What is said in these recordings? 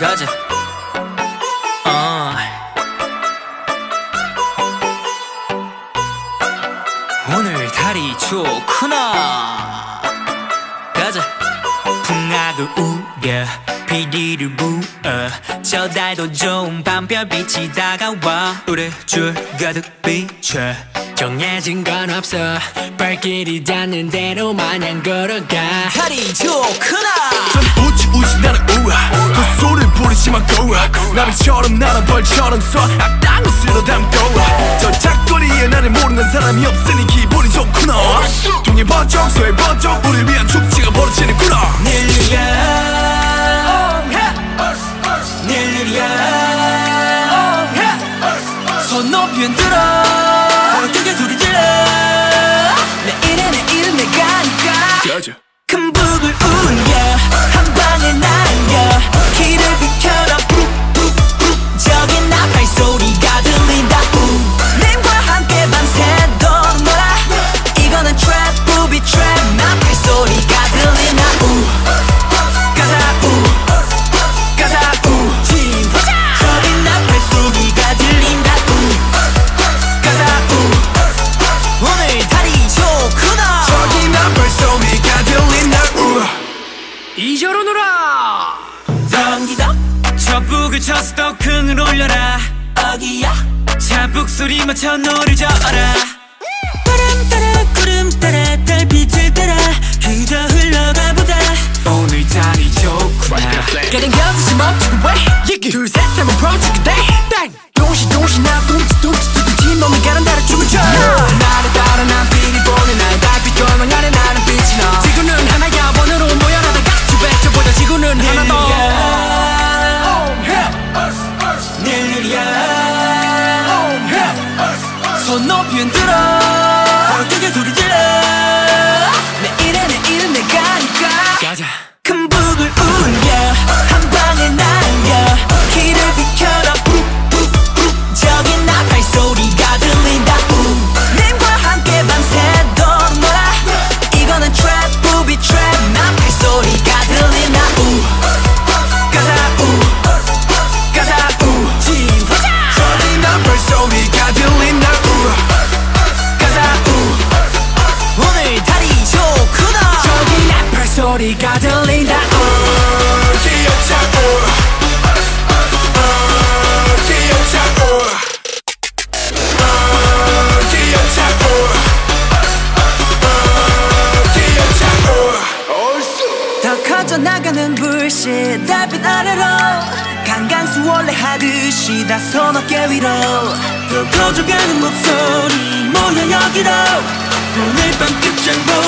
가자. 어. 오늘 달이 좋구나. 가자. 풍악을 우려 비리를 부어 저 달도 좋은 밤별빛이 다가와 우리 줄 가득 비춰 정해진 건 없어 발길이 닿는 대로 마냥 걸어가 달이 좋구나 좀 우지 우지 나는 우아 부리지만 고아 나비처럼 나는 벌처럼 쏴. 악당을 쓸어 담고 저 작거리에 나를 모르는 사람이 없으니 기분이 좋구나. 동해 번쩍 서해 번쩍 우리 위한 축제가 벌어지는구나. 닐리야 닐리야 손 높이 흔들어. 크게 소리 질러. 내일은 내일은 내가 니까. 가자. 큰 북을 울려. 한 방에 날려 길을 비켜라. 푹푹푹. 저기 나팔 소리가 들린다. 우. 님과 함께 밤새도록 놀아. 이거는 트랩 부비 트랩. 나팔 소리가 들린다 우. 가자 우. 가자 우. 진화자 저기 나팔 소리가 들린다. 우. 가자 우. 오늘 달이 좋구나. 저기 나팔 소리가 들린다. 우아 이저로 놀아 덩기덕 저 북을 쳐서 더 큰을 올려라. 어기야? 자북 소리 맞춰 노를 저어라. 바람 따라 구름 따라 달빛을 따라 그저 흘러가 보자. 오늘 달이 좋구나. 깨는 견디지 멈추고 왜? 둘셋 하면 프로젝트 돼 땡! 동시 동시 나 손 높이 흔들어. 크게 소리 질러. 내일은 내일은 내가 니까. 가자 어, 기억자 우아 더 커져 나가는 불씨 달빛 아래로. 강강수 원래 하듯이 다소 어깨 위로. 더 커져가는 목소리 모여 여기로. 오늘 밤 끝장 보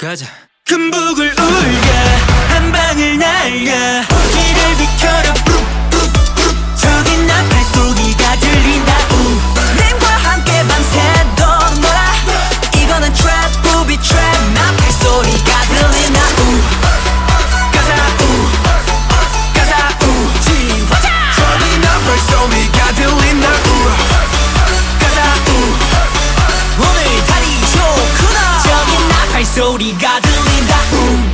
가자. 큰 북을 울려 한 방을 날려 소리가 들린다 음.